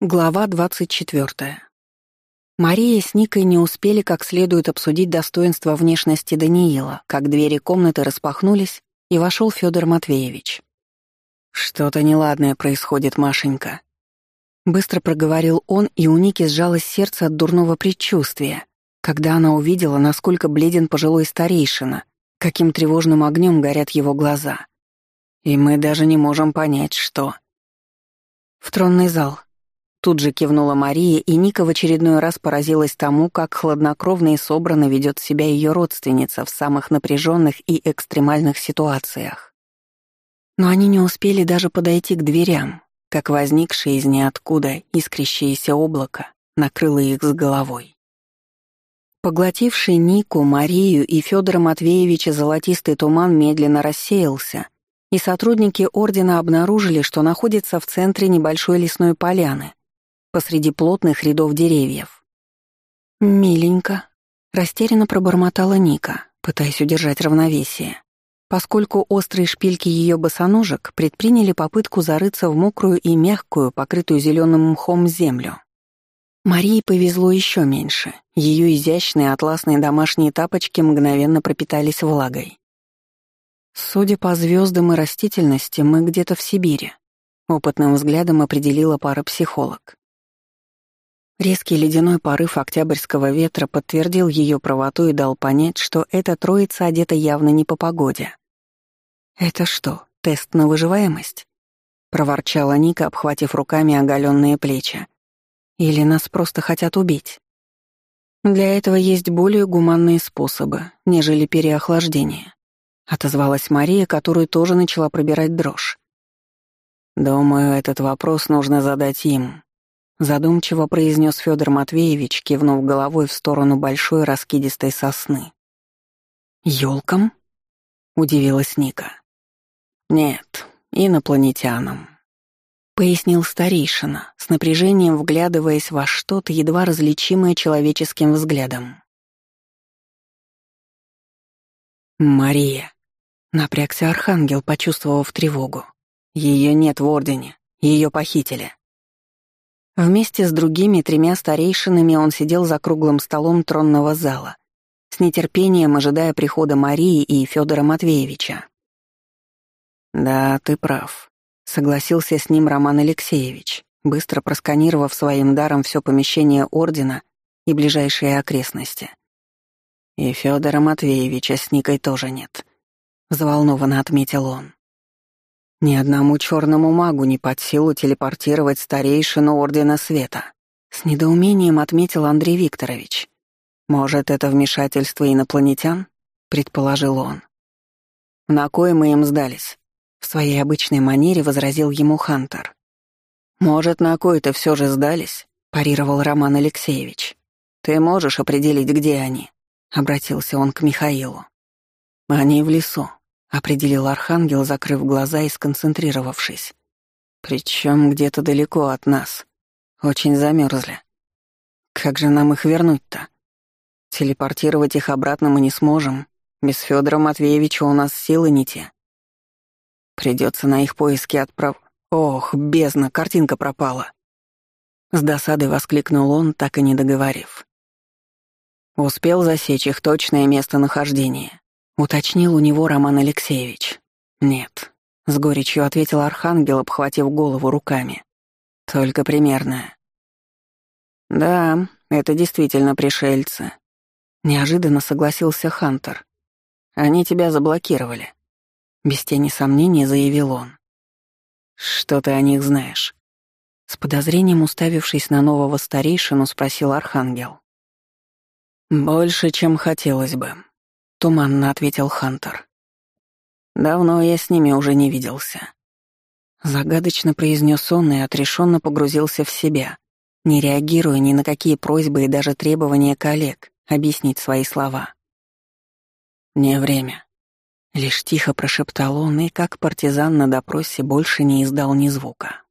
Глава 24. Мария с Никой не успели как следует обсудить достоинство внешности Даниила, как двери комнаты распахнулись, и вошел Федор Матвеевич. «Что-то неладное происходит, Машенька». Быстро проговорил он, и у Ники сжалось сердце от дурного предчувствия, когда она увидела, насколько бледен пожилой старейшина, каким тревожным огнем горят его глаза. И мы даже не можем понять, что... В тронный зал, Тут же кивнула Мария, и Ника в очередной раз поразилась тому, как хладнокровно и собрано ведет себя ее родственница в самых напряженных и экстремальных ситуациях. Но они не успели даже подойти к дверям, как возникшее из ниоткуда искрящееся облако накрыло их с головой. Поглотивший Нику, Марию и Федора Матвеевича золотистый туман медленно рассеялся, и сотрудники Ордена обнаружили, что находится в центре небольшой лесной поляны — посреди плотных рядов деревьев. «Миленько», — растерянно пробормотала Ника, пытаясь удержать равновесие, поскольку острые шпильки ее босоножек предприняли попытку зарыться в мокрую и мягкую, покрытую зеленым мхом землю. Марии повезло еще меньше. Ее изящные атласные домашние тапочки мгновенно пропитались влагой. Судя по звездам и растительности, мы где-то в Сибири. Опытным взглядом определила пара-психолог. Резкий ледяной порыв октябрьского ветра подтвердил ее правоту и дал понять, что эта троица одета явно не по погоде. «Это что, тест на выживаемость?» — проворчала Ника, обхватив руками оголенные плечи. «Или нас просто хотят убить?» «Для этого есть более гуманные способы, нежели переохлаждение», — отозвалась Мария, которую тоже начала пробирать дрожь. «Думаю, этот вопрос нужно задать им», Задумчиво произнес Федор Матвеевич, кивнув головой в сторону большой раскидистой сосны. Ёлкам? удивилась Ника. Нет, инопланетянам. Пояснил старейшина, с напряжением вглядываясь во что-то едва различимое человеческим взглядом. Мария. Напрягся архангел, почувствовав тревогу. Ее нет в Ордене, ее похитили. Вместе с другими тремя старейшинами он сидел за круглым столом тронного зала, с нетерпением ожидая прихода Марии и Федора Матвеевича. «Да, ты прав», — согласился с ним Роман Алексеевич, быстро просканировав своим даром все помещение Ордена и ближайшие окрестности. «И Федора Матвеевича с Никой тоже нет», — взволнованно отметил он. Ни одному черному магу не под силу телепортировать старейшину Ордена Света. С недоумением отметил Андрей Викторович. Может, это вмешательство инопланетян? Предположил он. На кое мы им сдались? В своей обычной манере возразил ему Хантер. Может, на кое-то все же сдались? парировал Роман Алексеевич. Ты можешь определить, где они? Обратился он к Михаилу. Они в лесу, определил Архангел, закрыв глаза и сконцентрировавшись. Причем где-то далеко от нас. Очень замерзли. Как же нам их вернуть-то? Телепортировать их обратно мы не сможем. Без Федора Матвеевича у нас силы не те. Придется на их поиски отправ... Ох, бездна, картинка пропала. С досадой воскликнул он, так и не договорив. Успел засечь их точное местонахождение. Уточнил у него Роман Алексеевич. «Нет», — с горечью ответил Архангел, обхватив голову руками. «Только примерное». «Да, это действительно пришельцы», — неожиданно согласился Хантер. «Они тебя заблокировали», — без тени сомнений заявил он. «Что ты о них знаешь?» С подозрением уставившись на нового старейшину, спросил Архангел. «Больше, чем хотелось бы», — туманно ответил Хантер. «Давно я с ними уже не виделся». Загадочно произнес он и отрешенно погрузился в себя, не реагируя ни на какие просьбы и даже требования коллег объяснить свои слова. «Не время», — лишь тихо прошептал он и, как партизан на допросе, больше не издал ни звука.